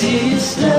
sister.